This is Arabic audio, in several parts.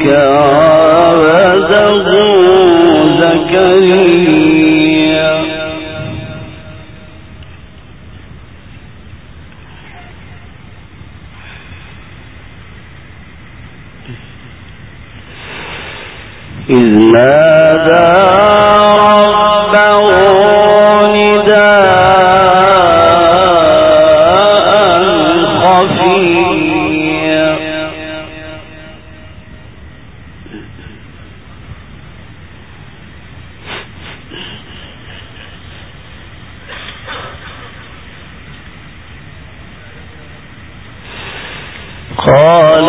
ركعا قال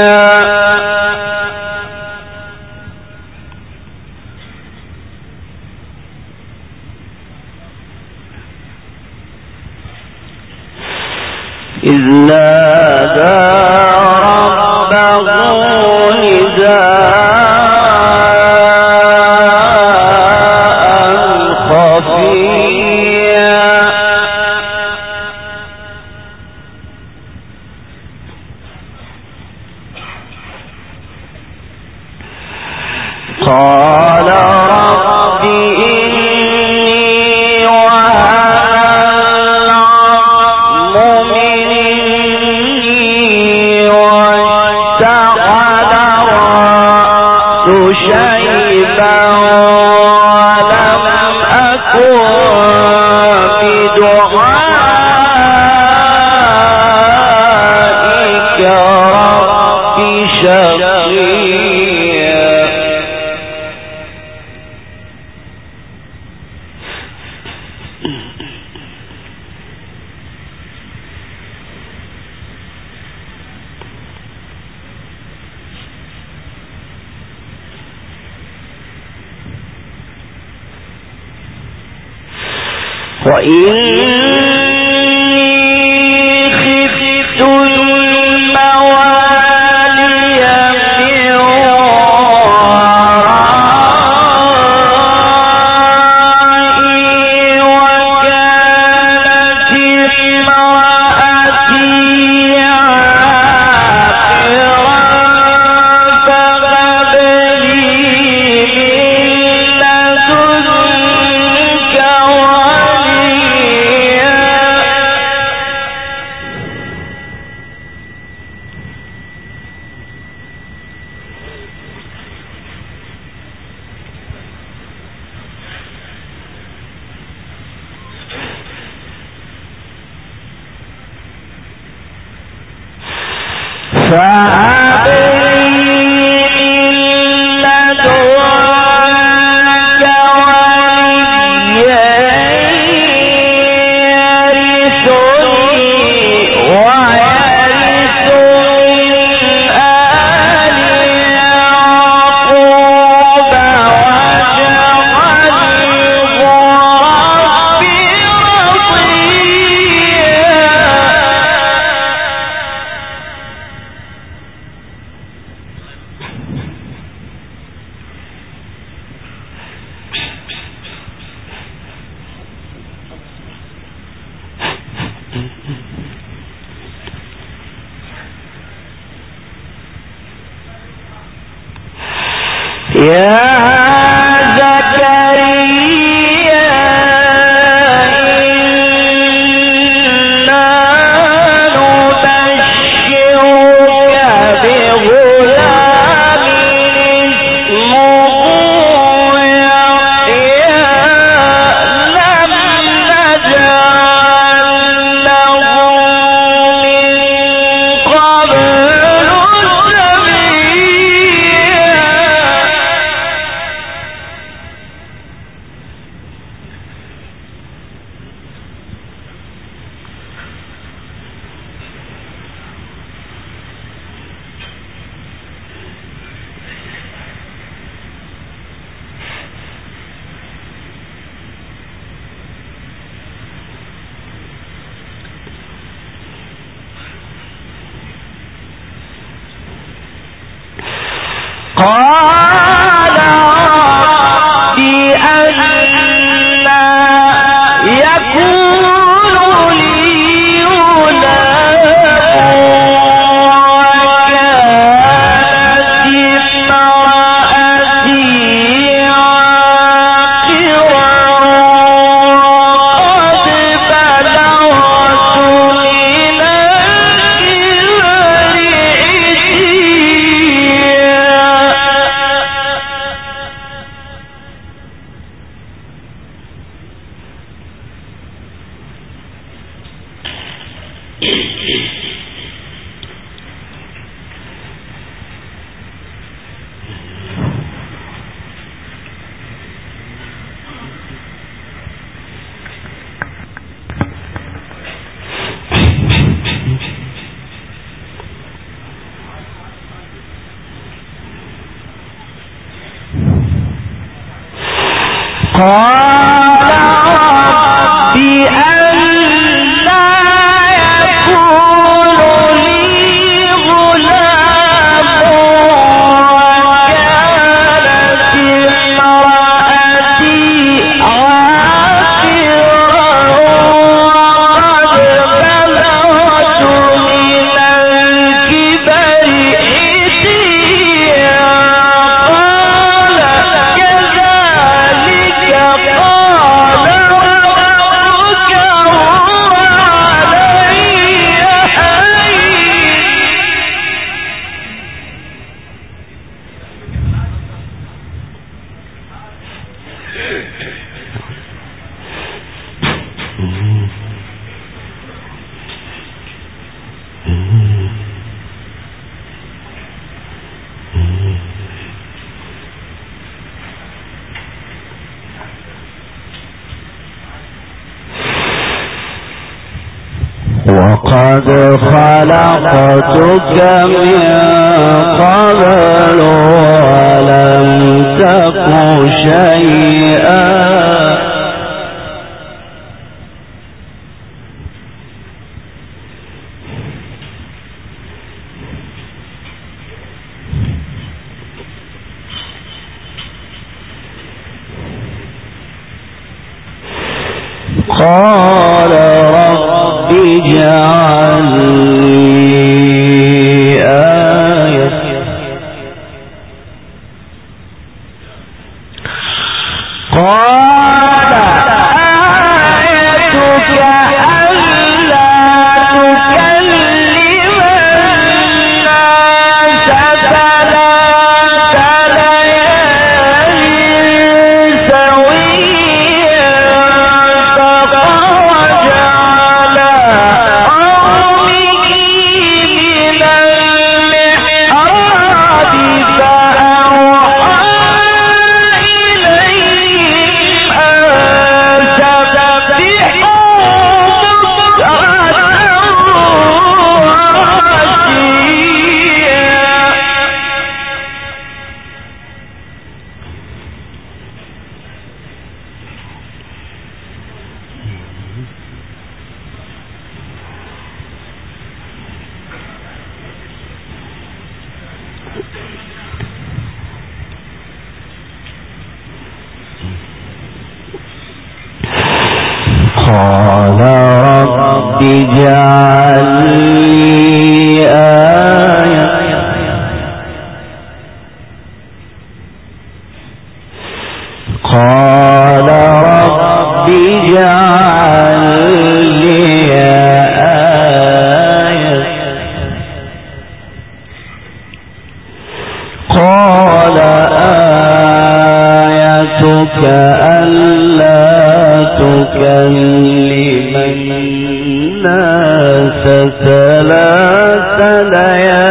欢迎。كم ثلاث ليال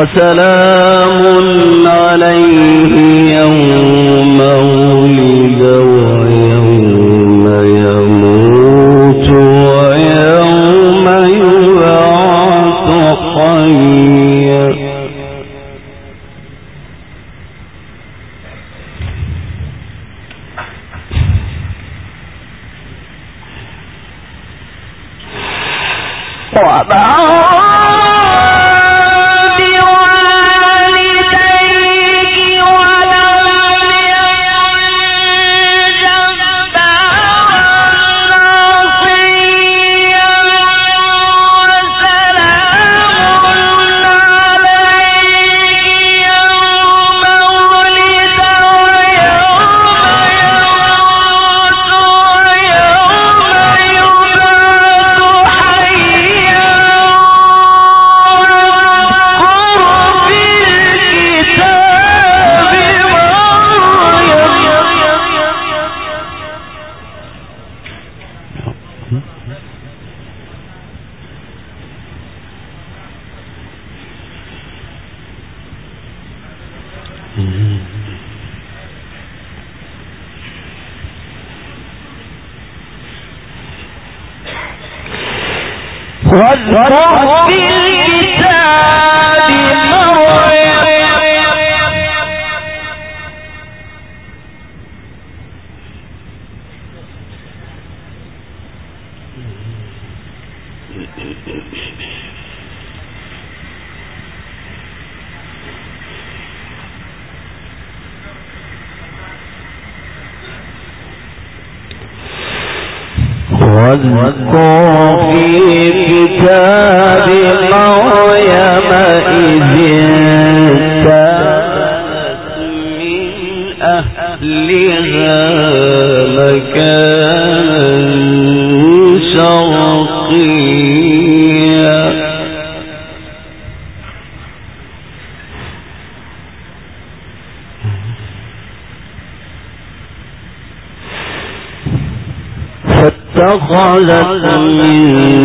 وسلام عليه يوم واذكر واذكر خلق من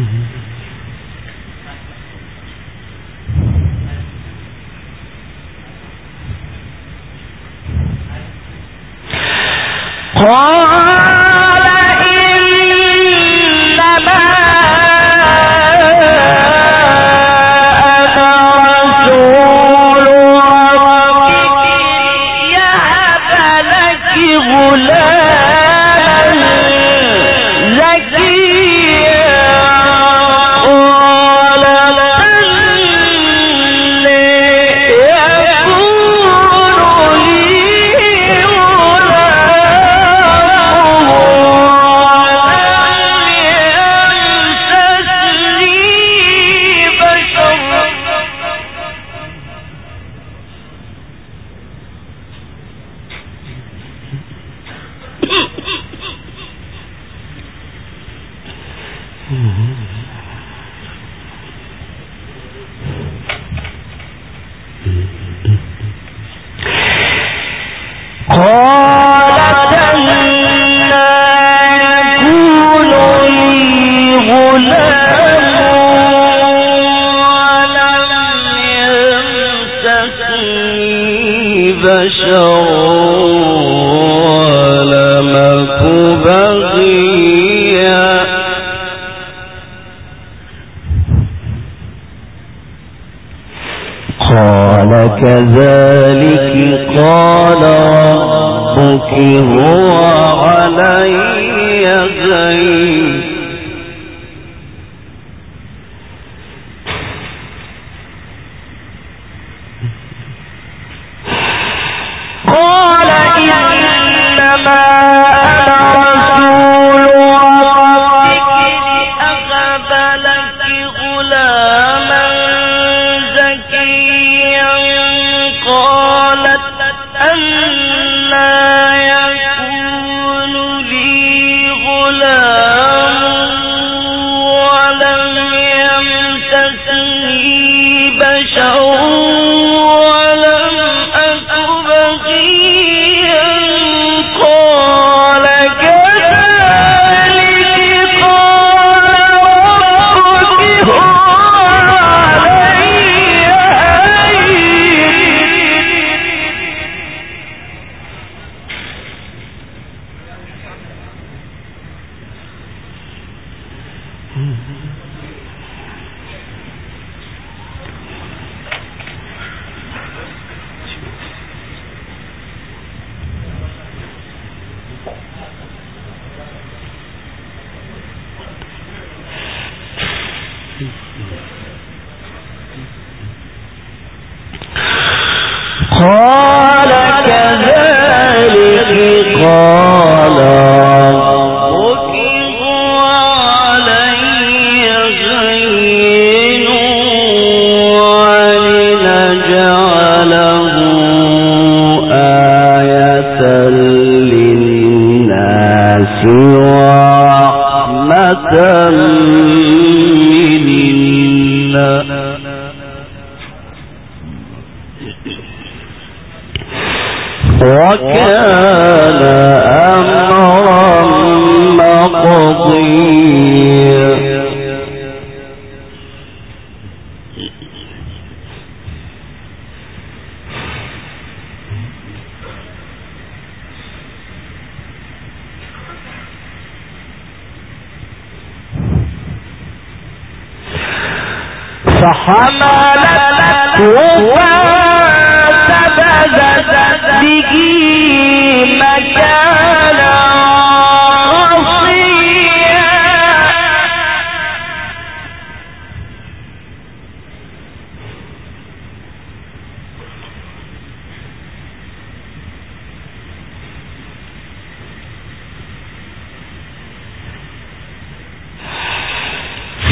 Mm-hmm. يا ليتني مت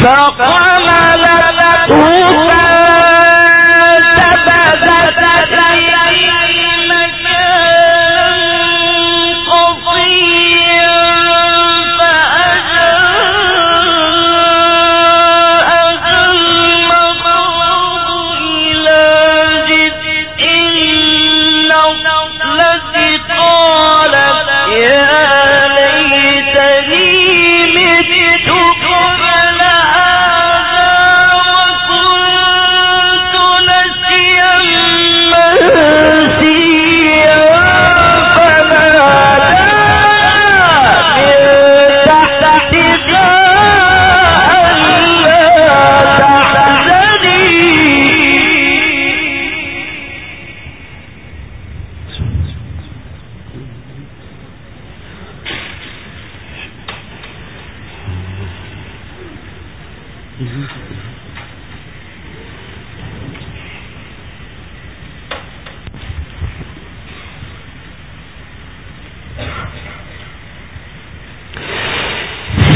قبل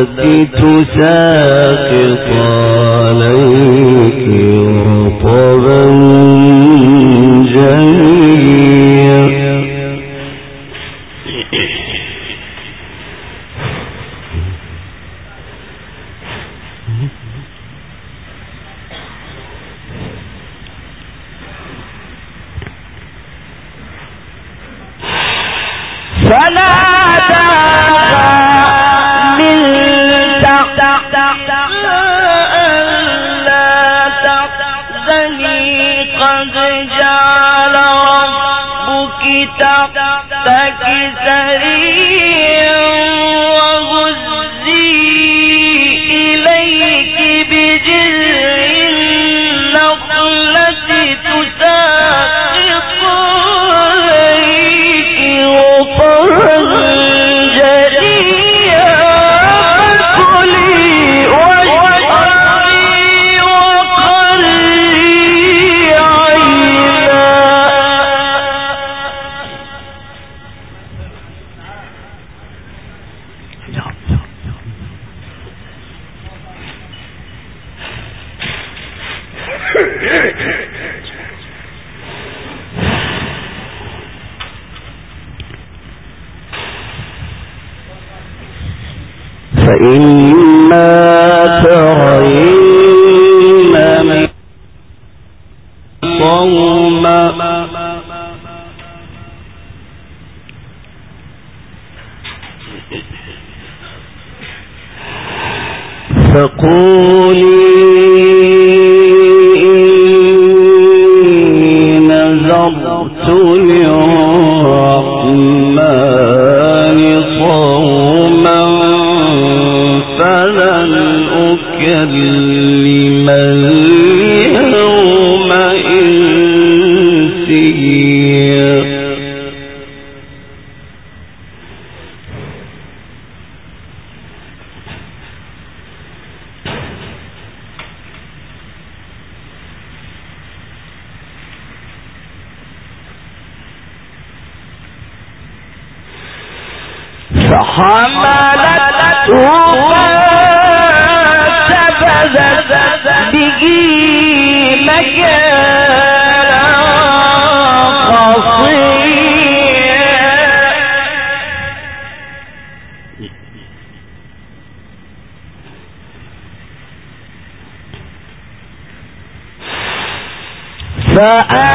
التي تساقط عليك رطبا شريك محمد Bye.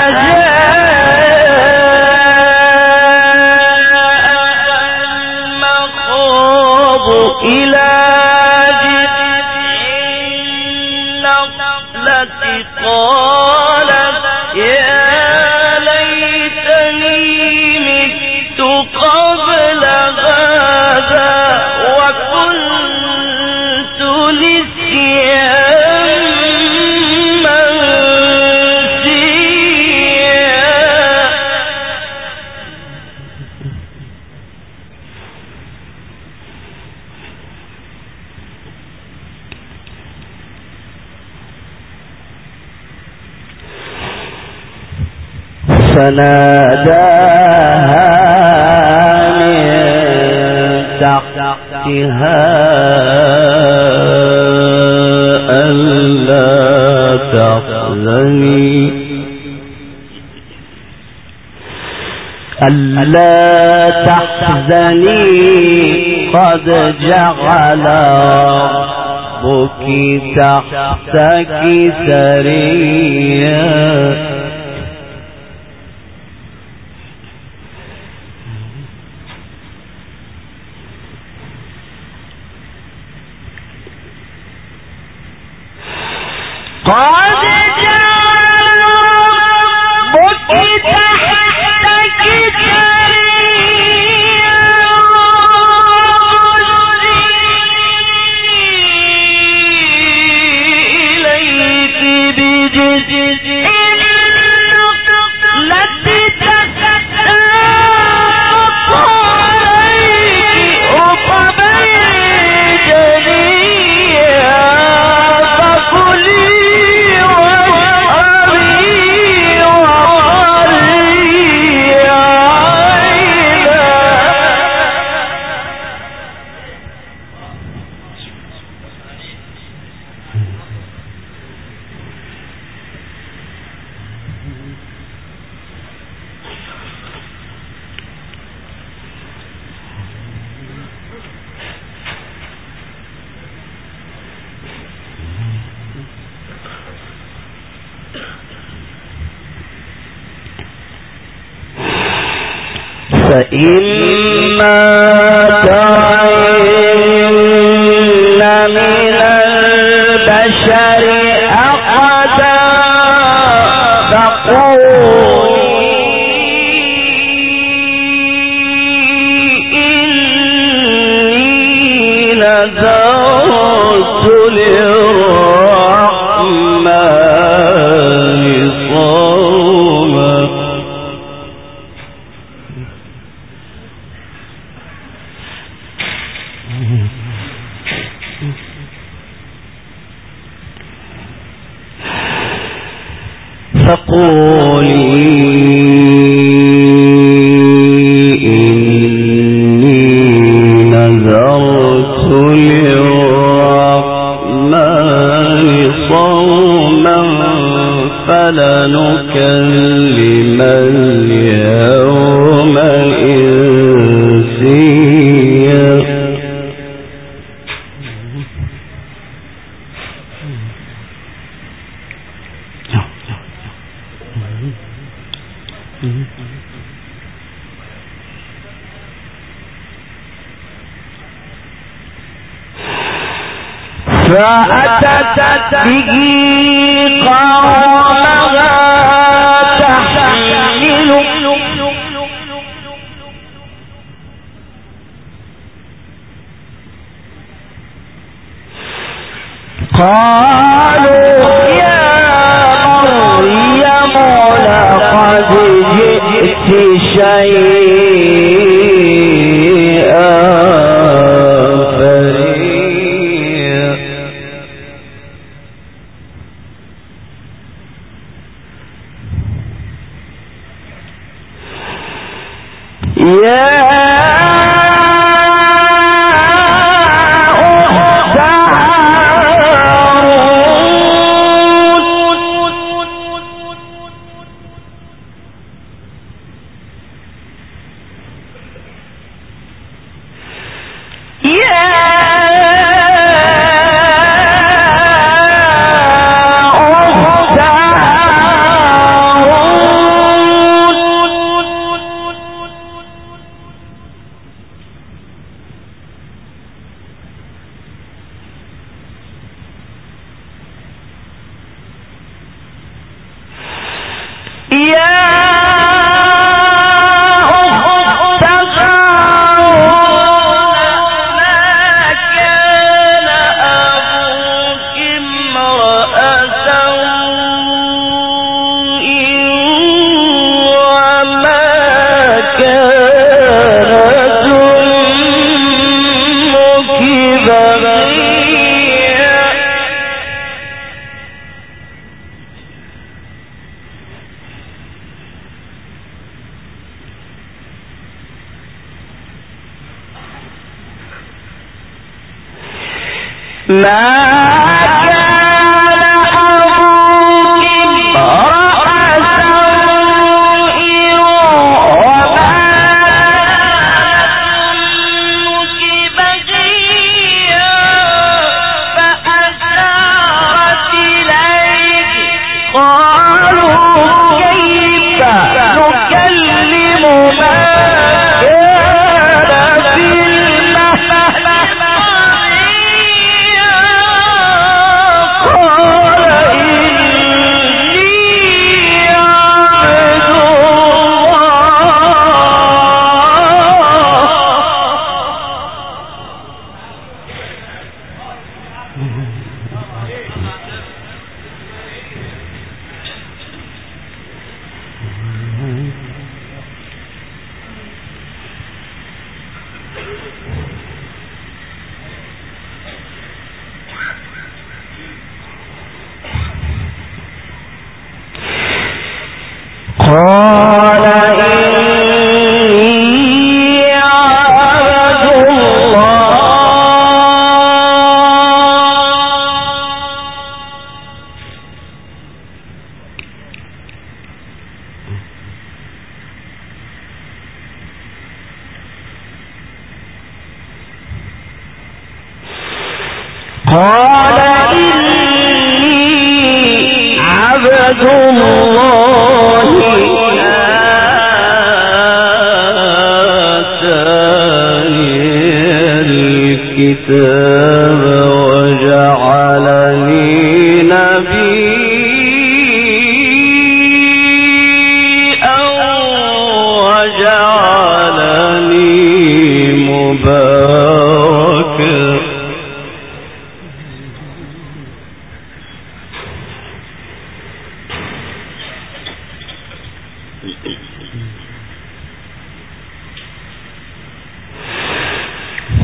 فناداها من تحتها ألا تحزني ألا تحزني قد جعل ربك تحتك سريا Israel. فأتت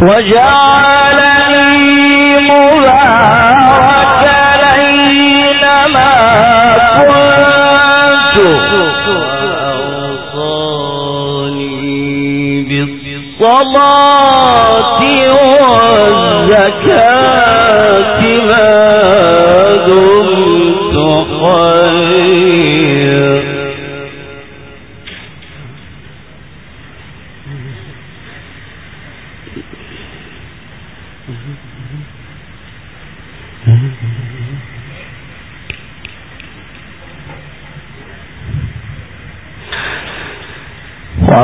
وجعلني مبارك أينما كنت وأوصاني بالصلاة والزكاة ما دمت حيا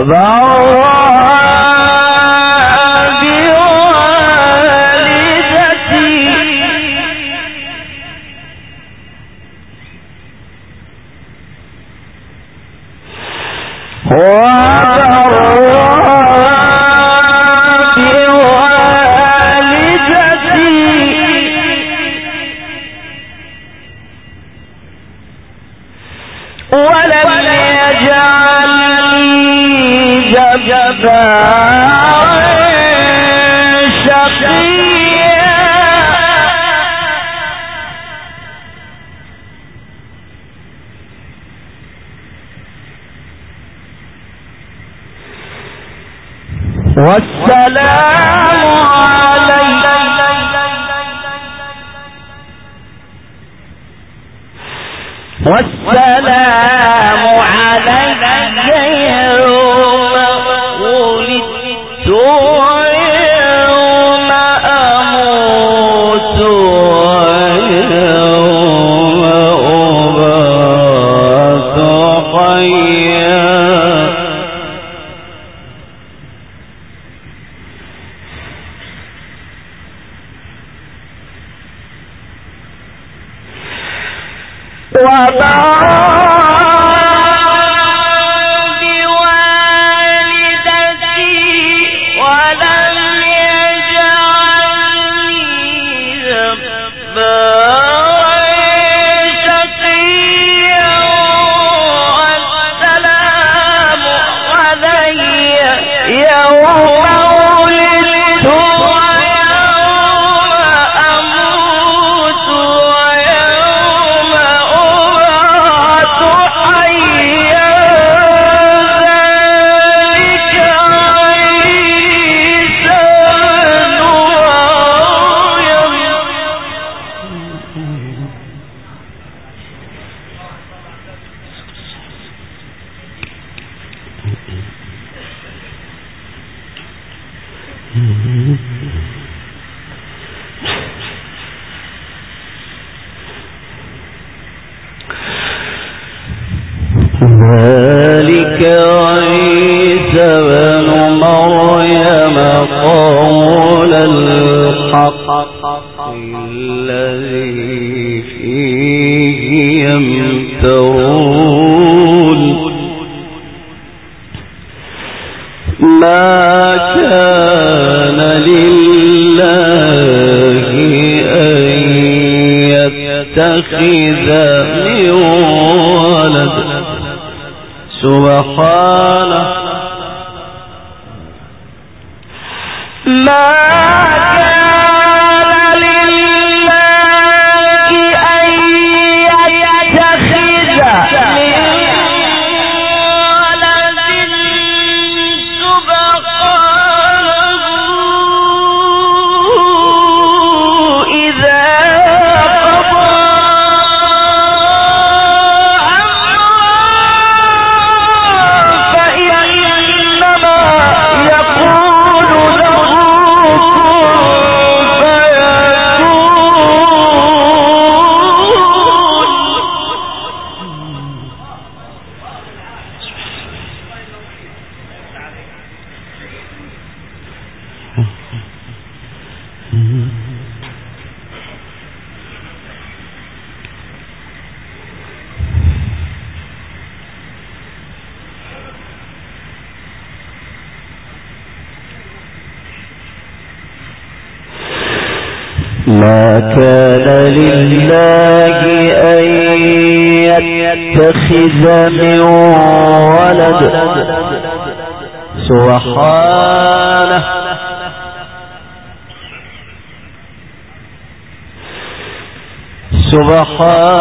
Although والسلام الله من ولد. سبحانه. سبحانه.